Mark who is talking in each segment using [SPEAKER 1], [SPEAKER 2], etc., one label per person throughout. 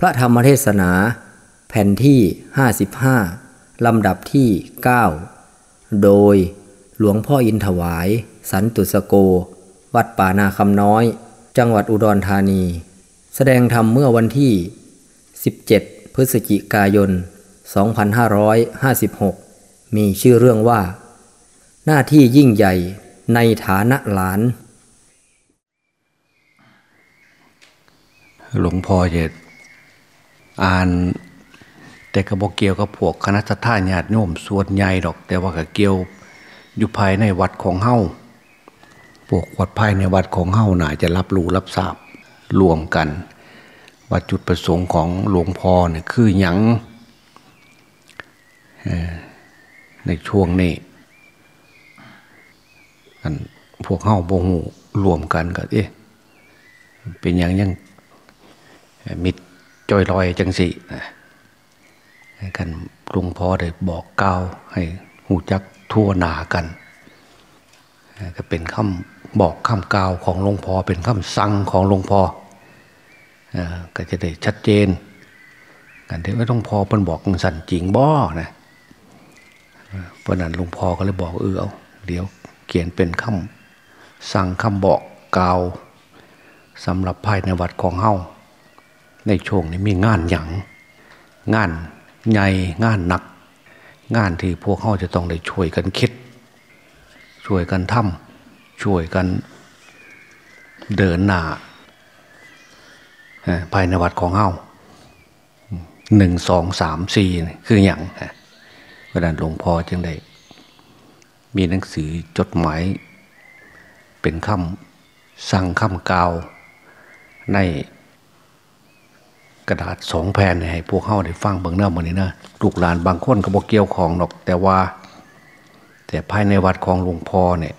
[SPEAKER 1] พระธรรมเทศนา แผ่นที่ 55 ลำดับที่ 9 โดยหลวงพ่ออินถวาย สันตุสโก วัดป่านาคำน้อย จังหวัดอุดรธานี แสดงธรรมเมื่อวันที่ 17 พฤศจิกายน 2556 มีชื่อเรื่องว่า หน้าที่ยิ่งใหญ่ในฐานะหลาน
[SPEAKER 2] หลวงพ่อจะ อ่าน แต่กระบอกเกี่ยวกับพวกคณะท่าญาติโยมส่วนใหญ่ดอก แต่ว่าก็เกี่ยวอยู่ภายในวัดของเฮาพวกวัดภายในวัดของเฮาน่าจะรับรู้รับทราบรวมกันว่าจุดประสงค์ของหลวงพ่อเนี่ยคือหยังในช่วงนี้กันพวกเฮาบงหูรวมกันก็เอ๊ะเป็นอย่างยังมิด จอยลอยจังสิกันหลวงพ่อได้บอกกล่าวให้หูจักทั่วหนากัน ก็เป็นคำบอกคำกล่าวของหลวงพ่อเป็นคำสั่งของหลวงพ่อก็จะได้ชัดเจนกันที่ว่าหลวงพ่อเป็นบอกสั่นจริงบ่นะเพราะนั้นหลวงพ่อก็เลยบอกเออเอาเดี๋ยวเขียนเป็นคำสั่งคำบอกกล่าวสำหรับภายในวัดของเฮา ในช่วงนี้มีงานหยังงานใหญ่งานหนัก งานที่พวกเขาจะต้องได้ช่วยกันคิด ช่วยกันทำช่วยกันเดินหน้าภายในวัดของเฮาหนึ่งสองสามสี่คืออย่างเพราะนั้นหลวงพ่อจึงได้ มีหนังสือจดหมาย เป็นคำสั่งคำกล่าวใน กระดาษสองแผ่นให้พวกเข้าได้ฟังบางเนื้อมันนี้นะลูกหลานบางคนก็บอกเกี่ยวของหรอกแต่ว่า แต่ภายในวัดของหลวงพ่อเนี่ย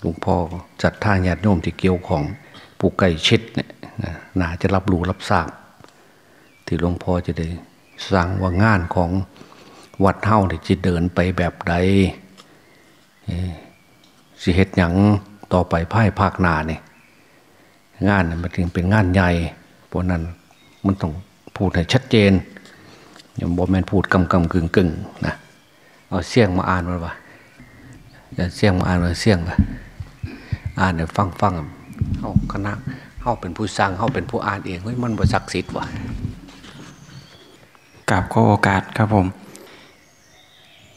[SPEAKER 2] หลวงพ่อจัดท่าญาติโยมที่เกี่ยวของผู้ใกล้ชิดเนี่ยน่าจะรับรู้รับทราบ ที่หลวงพ่อจะได้สั่งว่างานของวัดเท่าที่จะเดินไปแบบใดสิเหตุหยังต่อไปภายภาคนาเนี่ยงานมันถึงเป็นงานใหญ่เพราะนั้นมันต้อง พูดให้ชัดเจนอย่าบอกแมนพูดกำกำกึ่งกึ่งนะเอาเสียงมาอ่านมาว่าจะเสียงมาอ่านมาเสียงมาอ่านเดี๋ยวฟังฟังเขาคณะเขาเป็นผู้สร้างเขาเป็นผู้อ่านเองเฮ้ยมันบริศักดิ์สิทธิ์ว่ะ
[SPEAKER 3] กราบขอโอกาสครับผม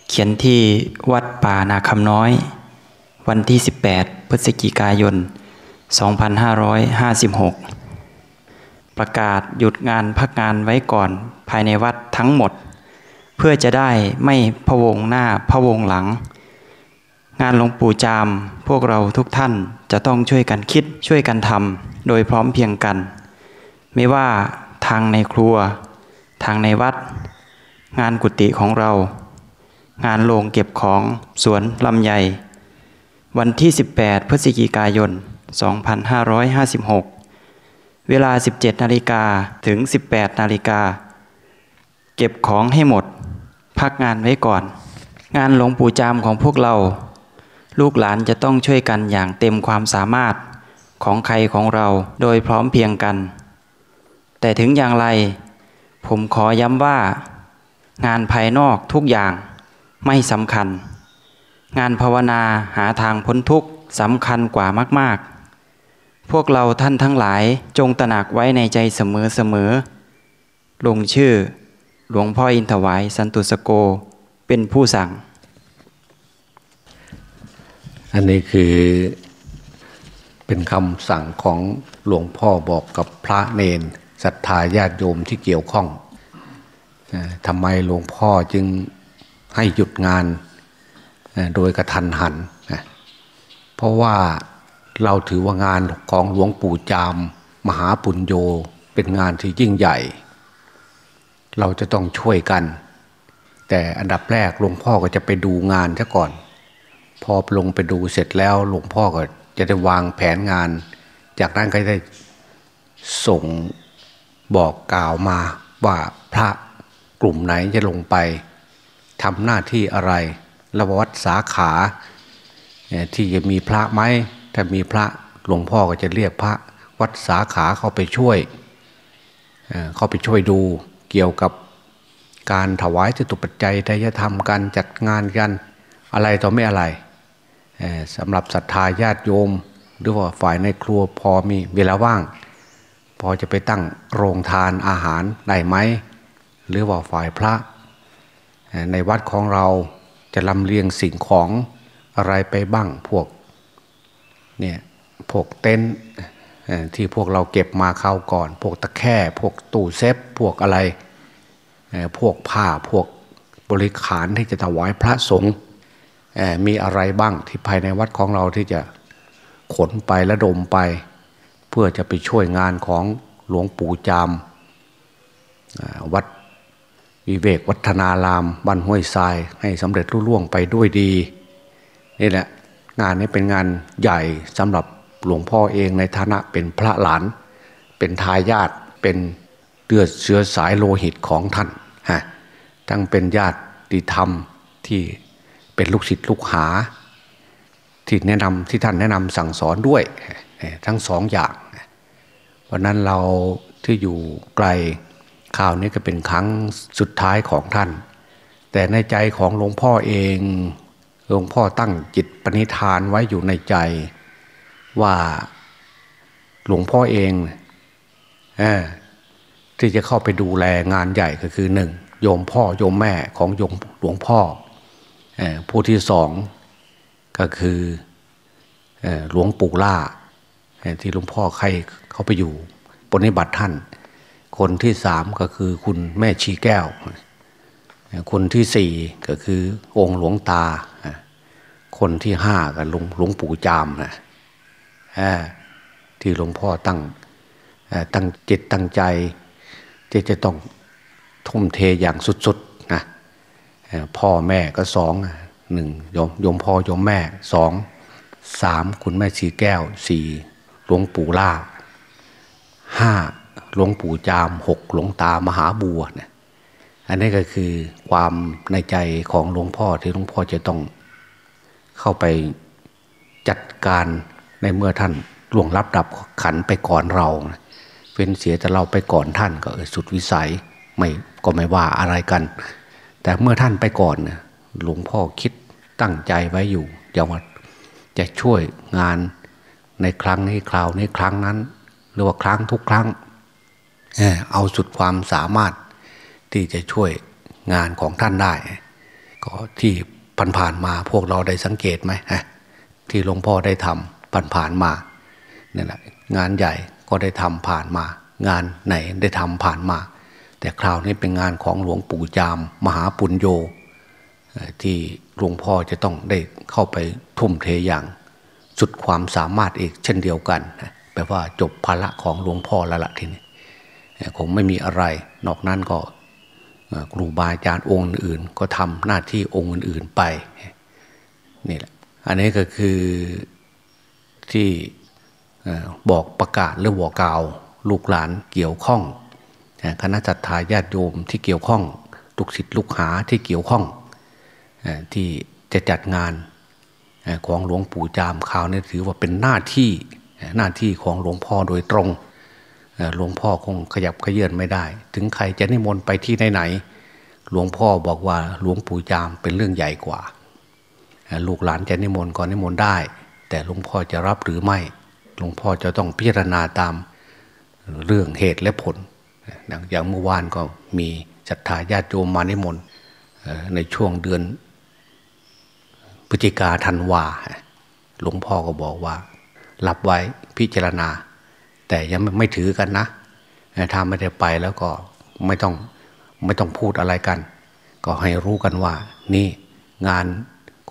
[SPEAKER 3] เขียนที่วัดป่านาคำน้อย วันที่ 18 พฤศจิกายน 2556 ประกาศหยุดงานพักงานไว้ก่อนภายในวัดทั้งหมด เพื่อจะได้ไม่พะวงหน้าพะวงหลัง งานหลวงปู่จาม พวกเราทุกท่านจะต้องช่วยกันคิดช่วยกันทำโดยพร้อมเพียงกัน ไม่ว่าทางในครัว ทางในวัด งานกุฏิของเรา งานโรงเก็บของสวนลำใหญ่วันที่ 18 พฤศจิกายน 2556 เวลา 17นาฬิกาถึง 18นาฬิกา เก็บของให้หมด พักงานไว้ก่อน งานหลวงปู่จามของพวกเรา ลูกหลานจะต้องช่วยกันอย่างเต็มความสามารถของใครของเราโดยพร้อมเพียงกัน แต่ถึงอย่างไร ผมขอย้ำว่า งานภายนอกทุกอย่างไม่สำคัญ งานภาวนาหาทางพ้นทุกข์สำคัญกว่ามากๆ พวกเราท่านทั้งหลายจงตระหนักไว้ในใจเสมอเสมอ ลงชื่อ หลวงพ่ออินถวาย สันตุสโกเป็นผู้สั่ง
[SPEAKER 2] อันนี้คือเป็นคำสั่งของหลวงพ่อบอกกับพระเนนศรัทธาญาติโยมที่เกี่ยวข้องทำไมหลวงพ่อจึงให้หยุดงานโดยกระทันหัน เพราะว่า เราถือว่างานของหลวงปู่จาม มหาปุญโญเป็นงานที่ยิ่งใหญ่ เราจะต้องช่วยกัน แต่อันดับแรกหลวงพ่อก็จะไปดูงานซะก่อน พอลงไปดูเสร็จแล้วหลวงพ่อก็จะได้วางแผนงาน จากนั้นก็ได้ส่งบอกกล่าวมาว่าพระกลุ่มไหนจะลงไปทำหน้าที่อะไรระวัดสาขาที่จะมีพระไหม ถ้ามีพระหลวงพ่อก็จะเรียกพระวัดสาขาเข้าไปช่วย เข้าไปช่วยดูเกี่ยวกับการถวายจตุปัจจัยทายธรรมการจัดงานกันอะไรต่อไม่อะไรสำหรับศรัทธาญาติโยม หรือว่าฝ่ายในครัวพอมีเวลาว่าง พอจะไปตั้งโรงทานอาหารได้ไหม หรือว่าฝ่ายพระ ในวัดของเราจะลำเลียงสิ่งของอะไรไปบ้างพวก เนี่ยพวกเต็นท์ที่พวกเราเก็บมาเข้าก่อน พวกตะแคร่พวกตู้เซฟพวกอะไรพวกผ้าพวกบริขารที่จะถวายพระสงฆ์มีอะไรบ้างที่ภายในวัดของเราที่จะขนไปและดมไป เพื่อจะไปช่วยงานของหลวงปู่จามวัดวิเวกวัฒนารามบ้านห้วยทรายให้สำเร็จรุ่ล่วงไปด้วยดีนี่แหละ งานนี้เป็นงานใหญ่สำหรับหลวงพ่อเองในฐานะเป็นพระหลาน เป็นทายาทเป็นเลือดเชื้อสายโลหิตของท่านฮะทั้งเป็นญาติธรรมที่เป็นลูกศิษย์ลูกหา ที่แนะนำที่ท่านแนะนำสั่งสอนด้วยทั้งสองอย่างเพราะนั้นเราที่อยู่ไกลข่าวนี้ก็เป็นครั้งสุดท้ายของท่าน แต่ในใจของหลวงพ่อเอง หลวงพ่อตั้งจิตปณิธานไว้อยู่ในใจ ว่าหลวงพ่อเองอที่จะเข้าไปดูแลงานใหญ่ก็คือหนึ่งโยมพ่อโยมแม่ของโยมหลวงพ่อผู้ที่สองก็คือหลวงปู่ล่าที่หลวงพ่อใครเขาไปอยู่ปฏิบัติท่าน คนที่สามก็คือคุณแม่ชีแก้ว คนที่สี่ก็คือองค์หลวงตา คนที่ห้าก็หลวงหลวงปู่จามนะที่หลวงพ่อตั้งตั้งจิตตั้งใจที่จะต้องทุ่มเทอย่างสุดๆนะพ่อแม่ก็สองหนึ่งยมยมพ่อยมแม่สองสามคุณแม่ชีแก้วสี่หลวงปู่ล่าห้าหลวงปู่จามหกหลวงตามหาบัวเนี่ย อันนี้ก็คือความในใจของหลวงพ่อที่หลวงพ่อจะต้องเข้าไปจัดการในเมื่อท่านล่วงรับดับขันไปก่อนเราเว้นเสียแต่เราไปก่อนท่านก็สุดวิสัยไม่ก็ไม่ว่าอะไรกัน แต่เมื่อท่านไปก่อนหลวงพ่อคิดตั้งใจไว้อยู่จะว่าจะช่วยงานในครั้งนี้คราวนี้ครั้งนั้น หรือว่าครั้งทุกครั้งเอาสุดความสามารถ ที่จะช่วยงานของท่านได้ ก็ที่ผ่านๆมาพวกเราได้สังเกตไหมที่หลวงพ่อได้ทำผ่านๆมาเนี่ยแหละงานใหญ่ก็ได้ทำผ่านมา งานไหนได้ทำผ่านมา แต่คราวนี้เป็นงานของหลวงปู่จาม มหาปุญโญที่หลวงพ่อจะต้องได้เข้าไปทุ่มเทอย่าง สุดความสามารถอีกเช่นเดียวกันแปลว่าจบภาระของหลวงพ่อแล้วละทีนี้คงไม่มีอะไร นอกนั้นก็ ครูบาอาจารย์องค์อื่นก็ทำหน้าที่องค์อื่นๆไปนี่แหละอันนี้ก็คือที่บอกประกาศหรือบอกกล่าวลูกหลานเกี่ยวข้องคณะจัตตาญาติโยมที่เกี่ยวข้องลูกศิษย์ลูกหาที่เกี่ยวข้องที่จะจัดงานของหลวงปู่จามข่าวนี้ถือว่าเป็นหน้าที่หน้าที่ของหลวงพ่อโดยตรง หลวงพ่อคงขยับขยื่นไม่ได้ ถึงใครจะนิมนต์ไปที่ไหนๆหลวงพ่อบอกว่าหลวงปู่จามเป็นเรื่องใหญ่กว่า ลูกหลานจะนิมนต์ก็นิมนต์ได้ แต่หลวงพ่อจะรับหรือไม่ หลวงพ่อจะต้องพิจารณาตามเรื่องเหตุและผล อย่างเมื่อวานก็มีศรัทธาญาติโยมมานิมนต์ในช่วงเดือนพฤศจิกาธันวาหลวงพ่อก็บอกว่า รับไว้พิจารณา แต่ยังไม่ถือกันนะถ้าไม่ได้ไปแล้วก็ไม่ต้องไม่ต้องพูดอะไรกัน ก็ให้รู้กันว่า นี่งาน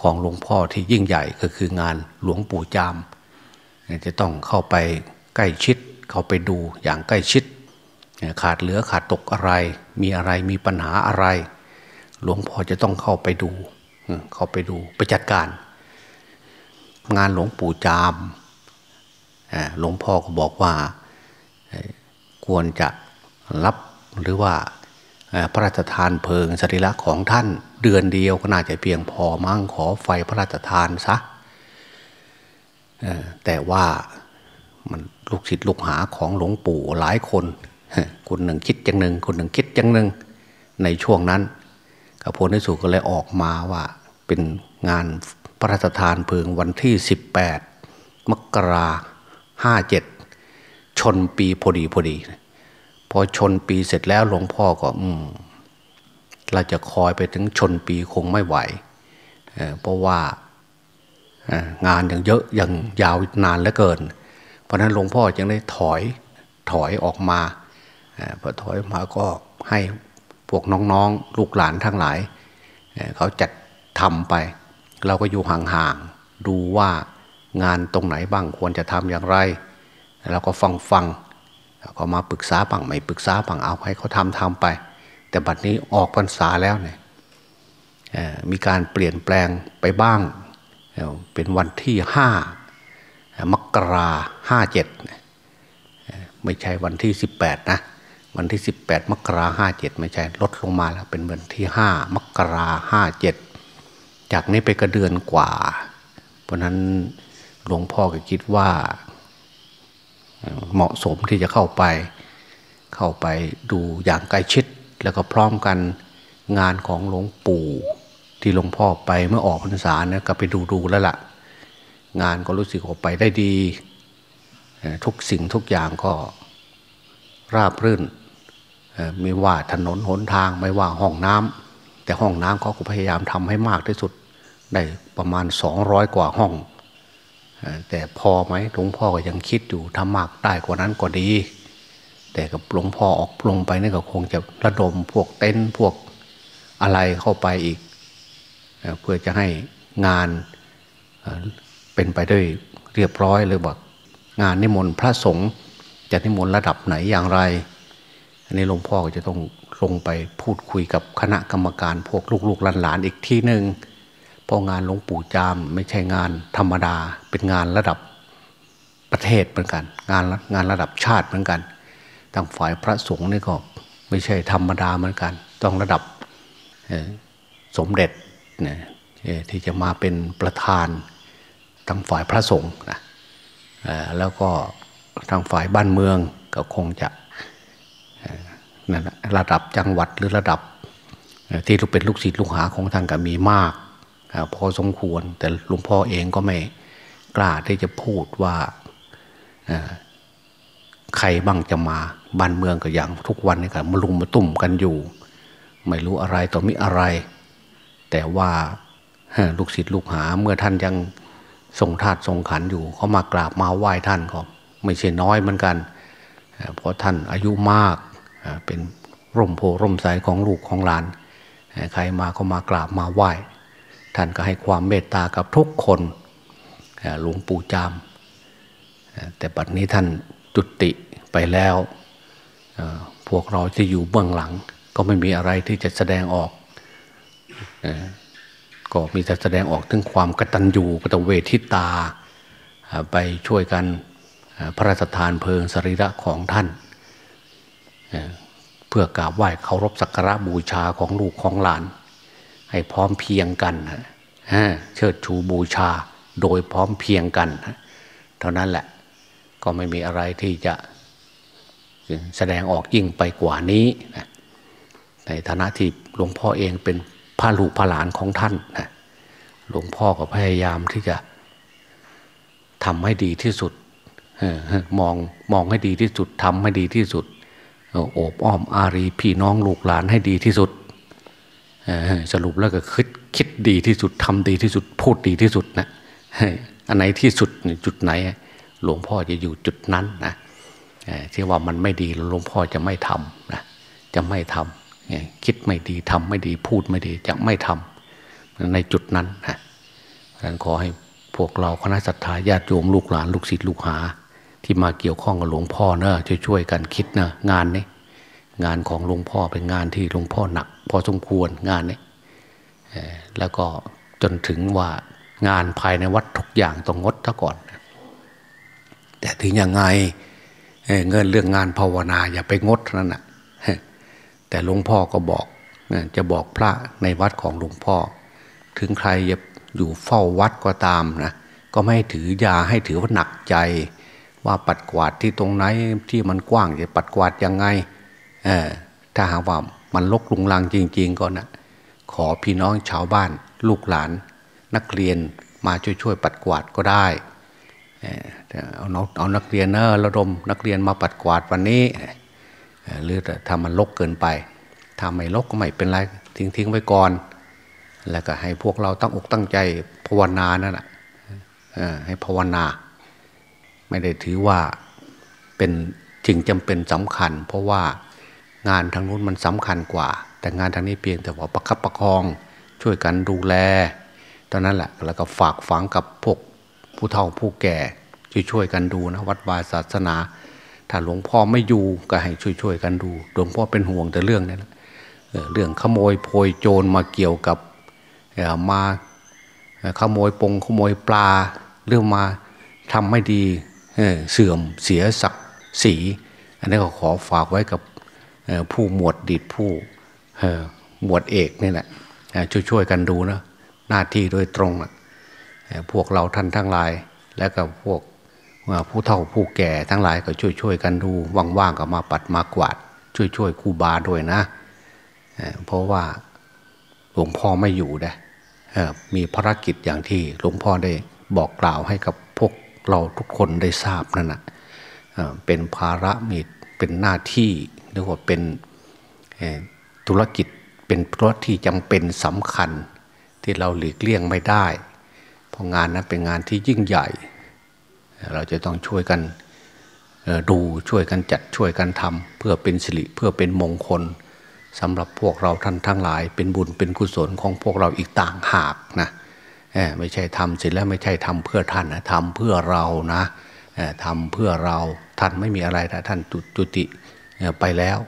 [SPEAKER 2] ของหลวงพ่อที่ยิ่งใหญ่ก็คืองานหลวงปู่จาม จะต้องเข้าไปใกล้ชิด เข้าไปดูอย่างใกล้ชิด ขาดเหลือขาดตกอะไร มีอะไรมีปัญหาอะไร หลวงพ่อจะต้องเข้าไปดู เข้าไปดูไปจัดการ งานหลวงปู่จาม หลวงพ่อก็บอกว่าควรจะรับหรือว่าพระราชทานเพลิงสรีระของท่านเดือนเดียวก็น่าจะเพียงพอมั่งขอไฟพระราชทานซะแต่ว่ามันลูกศิษย์ลูกหาของหลวงปู่หลายคนคนหนึ่งคิดอย่างหนึ่งคนหนึ่งคิดอย่างหนึ่งในช่วงนั้นกระพลที่สุก็เลยออกมาว่าเป็นงานพระราชทานเพลิงวันที่ 18 มกรา ห้าเจ็ดชนปีพอดีพอดีพอชนปีเสร็จแล้วหลวงพ่อก็ อืม เราจะคอยไปถึงชนปีคงไม่ไหวเเพราะว่างานยังเยอะยังยาวนานเหลือเกิน เพราะนั้นหลวงพ่อจึงได้ถอยถอยออกมาพอถอยมาก็ให้พวกน้องๆ ลูกหลานทั้งหลาย เขาจัดทำไป เราก็อยู่ห่างๆ ดูว่า งานตรงไหนบ้างควรจะทำอย่างไรเราก็ฟังฟังก็มาปรึกษาบังไม่ปรึกษาบังเอาให้เขาทำทำไป แต่บัดนี้ออกพรรษาแล้วเนี่ยมีการเปลี่ยนแปลงไปบ้าง เป็นวันที่ห้ามกราห้าเจ็ดไม่ใช่วันที่สิบแปดนะ วันที่สิบแปดมกราห้าเจ็ดไม่ใช่ลดลงมาแล้ว เป็นวันที่ห้ามกราห้าเจ็ดจากนี้ไปกระเดือนกว่า เพราะนั้น หลวงพ่อก็คิดว่า เหมาะสมที่จะเข้าไป เข้าไปดูอย่างใกล้ชิด แล้วก็พร้อมกันงานของหลวงปู่ที่หลวงพ่อไปเมื่อออกพรรษาเนี่ยก็ไปดูดูแล้วละ่ะ งานก็รู้สึกออกไปได้ดี ทุกสิ่งทุกอย่างก็ราบรื่น ไม่ว่าถนนหนทางไม่ว่าห้องน้ำแต่ห้องน้ำเขาก็พยายามทำให้มากที่สุดได้ประมาณสองร้อยกว่าห้อง แต่พอไหมหลวงพ่อก็ยังคิดอยู่ทำมากได้กว่านั้นก็ดี แต่กับหลวงพ่อออกลงไปนี่ก็คงจะระดมพวกเต็นท์พวกอะไรเข้าไปอีก เพื่อจะให้งานเป็นไปด้วยเรียบร้อยเลยบอกงานนิมนต์พระสงฆ์จะนิมนต์ระดับไหนอย่างไร อันนี้หลวงพ่อก็จะต้องลงไปพูดคุยกับคณะกรรมการพวกลูกๆหลานๆอีกที่หนึ่ง เพราะงานหลวงปู่จาม ไม่ใช่งานธรรมดา เป็นงานระดับประเทศเหมือนกัน งานงานระดับชาติเหมือนกันทางฝ่ายพระสงฆ์นี่ก็ไม่ใช่ธรรมดาเหมือนกัน ต้องระดับสมเด็จเนี่ยที่จะมาเป็นประธานทางฝ่ายพระสงฆ์นะแล้วก็ทางฝ่ายบ้านเมืองก็คงจะระดับจังหวัดหรือระดับที่เป็นลูกศิษย์ลูกหาของทางก็มีมาก พอสมควร แต่หลวงพ่อเองก็ไม่กล้าที่จะพูดว่าใครบ้างจะมาบ้านเมืองก็อย่างทุกวันนี่ก็มาลุมมาตุ่มกันอยู่ ไม่รู้อะไรต่อมิอะไร แต่ว่าลูกศิษย์ลูกหาเมื่อท่านยังทรงทาตทรงขันอยู่เขามากราบมาไหว้ท่านก็ไม่ใช่น้อยเหมือนกัน เพราะท่านอายุมากเป็นร่มโพร่มใสของลูกของหลาน ใครมาก็มากราบมาไหว้ ท่านก็ให้ความเมตตากับทุกคนหลวงปู่จาม แต่ปัจนี้ท่านจุติไปแล้ว พวกเราที่อยู่เบื้องหลัง ก็ไม่มีอะไรที่จะแสดงออก ก็มีแต่แสดงออกถึงความกตัญญูกตเวทิตา ไปช่วยกันพระราชทานเพลิงสรีระของท่าน เพื่อกราบไหว้เคารพสักการะบูชาของลูกของหลาน ให้พร้อมเพียงกันเชิดชูบูชาโดยพร้อมเพียงกัน เท่านั้นแหละก็ไม่มีอะไรที่จะแสดงออกยิ่งไปกว่านี้ ในฐานะที่หลวงพ่อเองเป็นพระลูกพระหลานของท่านหลวงพ่อก็พยายามที่จะทำให้ดีที่สุดมองมองให้ดีที่สุดทำให้ดีที่สุดโอบอ้อมอารีพี่น้องลูกหลานให้ดีที่สุด สรุปแล้วก็คิดคิดดีที่สุดทำดีที่สุดพูดดีที่สุดนะอันไหนที่สุดจุดไหน หลวงพ่อจะอยู่จุดนั้นนะที่ว่ามันไม่ดีหลวงพ่อจะไม่ทำนะจะไม่ทำคิดไม่ดีทำไม่ดีพูดไม่ดีจะไม่ทำในจุดนั้นนะดังนั้นขอให้พวกเราคณะสัตยาญาติโยมลูกหลานลูกศิษย์ลูกหา ที่มาเกี่ยวข้องกับหลวงพ่อเนอะช่วยๆกันคิดนะงานนี้ งานของหลวงพ่อเป็นงานที่หลวงพ่อหนัก พอสมควรงานนี้แล้วก็จนถึงว่างานภายในวัดทุกอย่างต้องงดซะก่อน แต่ถึงยังไงเงินเรื่องงานภาวนาอย่าไปงดนั่นนะแต่หลวงพ่อก็บอกจะบอกพระในวัดของหลวงพ่อ ถึงใครจะอยู่เฝ้าวัดก็ตามนะก็ไม่ถือยาให้ถือว่าหนักใจ ว่าปัดกวาดที่ตรงไหนที่มันกว้างจะปัดกวาดยังไง ถ้าหากว่ามันลกลุงลังจริง ๆ ก็นะขอพี่น้องชาวบ้าน ลูกหลาน นักเรียนมาช่วยๆปัดกวาดก็ได้เอาเอานักเรียนเนอะระดมนักเรียนมาปัดกวาดวันนี้หรือถ้ามันลกเกินไปถ้าไม่ลกก็ไม่เป็นไรทิ้งทิ้งไว้ก่อน แล้วก็ให้พวกเราตั้งอกตั้งใจภาวนานั่นแหละให้ภาวนา ไม่ได้ถือว่าเป็นจริงจำเป็นสำคัญ เพราะว่า งานทางนู้นมันสำคัญกว่า แต่งานทางนี้เพียงแต่ว่าประคับประคอง ช่วยกันดูแลตอนนั้นแหละแล้วก็ฝากฝังกับพวกผู้เฒ่าผู้แก่ช่วยๆกันดูนะวัดวาศาสนา ถ้าหลวงพ่อไม่อยู่ก็ให้ช่วยๆกันดูหลวงพ่อเป็นห่วงแต่เรื่องนี้นะเรื่องขโมยโพยโจรมาเกี่ยวกับมาขโมยปงขโมยปลาเรื่องมาทำไม่ดีเสื่อมเสียศักดิ์ศรีอันนี้ก็ขอฝากไว้กับ ผู้หมวดดิดผู้หมวดเอกนี่แหละช่วยๆกันดูนะหน้าที่โดยตรงพวกเราท่านทั้งหลาย และกับพวกผู้เฒ่าผู้แก่ทั้งหลายก็ช่วยๆกันดูว่างๆก็มาปัดมากวาด ช่วยๆครูบาด้วยนะเพราะว่าหลวงพ่อไม่อยู่นะมีภารกิจอย่างที่หลวงพ่อได้บอกกล่าวให้กับพวกเราทุกคนได้ทราบนั่นนะเป็นภาระมี เป็นหน้าที่หรือว่าเป็นธุรกิจเป็นเพราะที่จำเป็นสำคัญที่เราหลีกเลี่ยงไม่ได้ เพราะงานนั้นเป็นงานที่ยิ่งใหญ่ เราจะต้องช่วยกันดูช่วยกันจัดช่วยกันทำเพื่อเป็นสิริเพื่อเป็นมงคลสำหรับพวกเราท่านทั้งหลาย เป็นบุญเป็นกุศลของพวกเราอีกต่างหากนะไม่ใช่ทำเสร็จแล้วไม่ใช่ทำเพื่อท่านนะทำเพื่อเรานะ ทำเพื่อเราท่านไม่มีอะไรแต่ท่านจุติไปแล้ว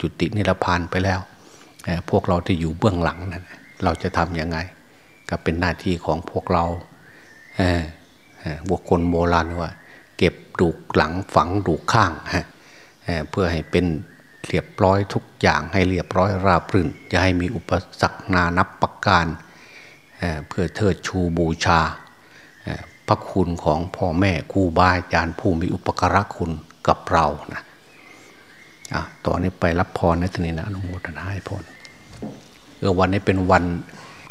[SPEAKER 2] จุตินิรพานไปแล้ว พวกเราที่อยู่เบื้องหลังนะเราจะทำยังไง ก็เป็นหน้าที่ของพวกเราบุคคลโบราณว่า เก็บดูกหลังฝังดูกข้างเพื่อให้เป็นเรียบร้อยทุกอย่างให้เรียบร้อยราบรื่นจะให้มีอุปสรรคนานับประการเพื่อเทิดชูบูชา พระคุณของพ่อแม่ครูบาอาจารย์ผู้มีอุปการะคุณกับเรานะอะตอนนี้ไปรับพรในทนี้นะอนุโมทนาให้พรเออวันนี้เป็นวัน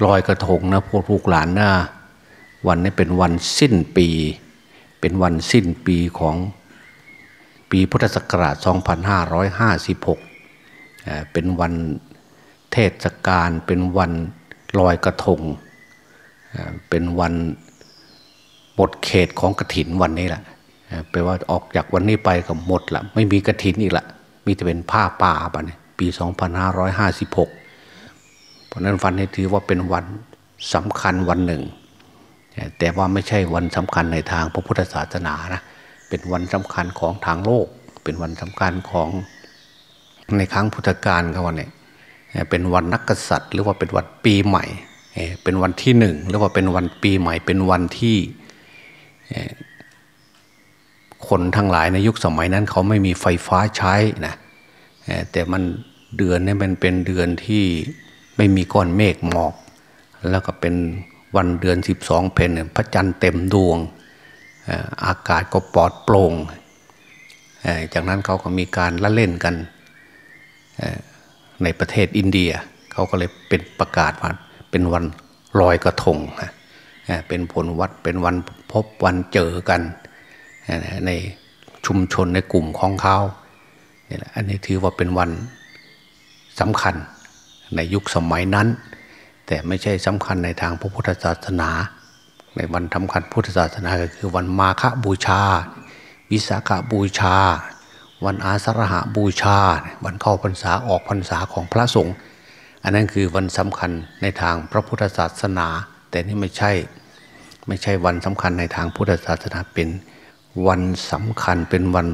[SPEAKER 2] ลอยกระทงนะพวกลูกหลานนะวันนี้เป็นวันสิ้นปี เป็นวันสิ้นปีของปีพุทธศักราช 2556 เป็นวันเทศกาลเป็นวันลอยกระทง เป็นวัน หมดเขตของกระถินวันนี้แหละแปลว่าออกจากวันนี้ไปก็หมดละไม่มีกระถินอีกละมีแต่เป็นผ้าป่าปะเนี่ยปี 2556 เพราะนั้นวันนี้ถือว่าเป็นวันสำคัญวันหนึ่ง แต่ว่าไม่ใช่วันสำคัญในทางพระพุทธศาสนานะเป็นวันสำคัญของทางโลก เป็นวันสำคัญของในครั้งพุทธกาลเขาวันนี้เป็นวันนักกษัตริย์ หรือว่าเป็นวันปีใหม่ เป็นวันที่หนึ่งหรือว่าเป็นวันปีใหม่ เป็นวันที่ คนทั้งหลายในยุคสมัยนั้น เขาไม่มีไฟฟ้าใช้นะแต่มันเดือนนี้มันเป็นเดือนที่ไม่มีก้อนเมฆหมอก แล้วก็เป็นวันเดือนสิบสองเพนพระจันทร์เต็มดวง อากาศก็ปลอดโปร่ง จากนั้นเขาก็มีการละเล่นกันในประเทศอินเดีย เขาก็เลยเป็นประกาศว่าเป็นวันลอยกระทง เป็นผลวัดเป็นวันพบวันเจอกันในชุมชนในกลุ่มของเขาอันนี้ถือว่าเป็นวันสำคัญในยุคสมัยนั้น แต่ไม่ใช่สำคัญในทางพระพุทธศาสนา ในวันสำคัญพุทธศาสนาก็คือวันมาฆบูชา วิสาขบูชา วันอาสาฬหาบูชา วันเข้าพรรษาออกพรรษาของพระสงฆ์อันนั้นคือวันสำคัญในทางพระพุทธศาสนา แต่นี่ไม่ใช่ ไม่ใช่วันสำคัญในทางพุทธศาสนาเป็นวันสำคัญเป็นวัน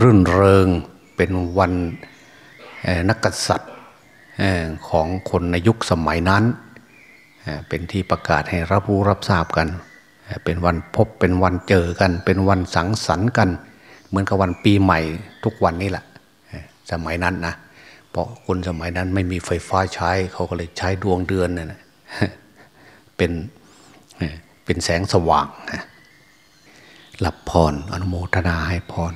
[SPEAKER 2] รื่นเริง เป็นวันนักกษัตริย์ของคนในยุคสมัยนั้น เป็นที่ประกาศให้รับรู้รับทราบกัน เป็นวันพบเป็นวันเจอกัน เป็นวันสังสรรค์กัน เหมือนกับวันปีใหม่ทุกวันนี้แหละสมัยนั้นนะเพราะคนสมัยนั้นไม่มีไฟฟ้าใช้เขาก็เลยใช้ดวงเดือนนี่ย เป็นเป็นแสงสว่างหลับพรออนุโมทนาให้พร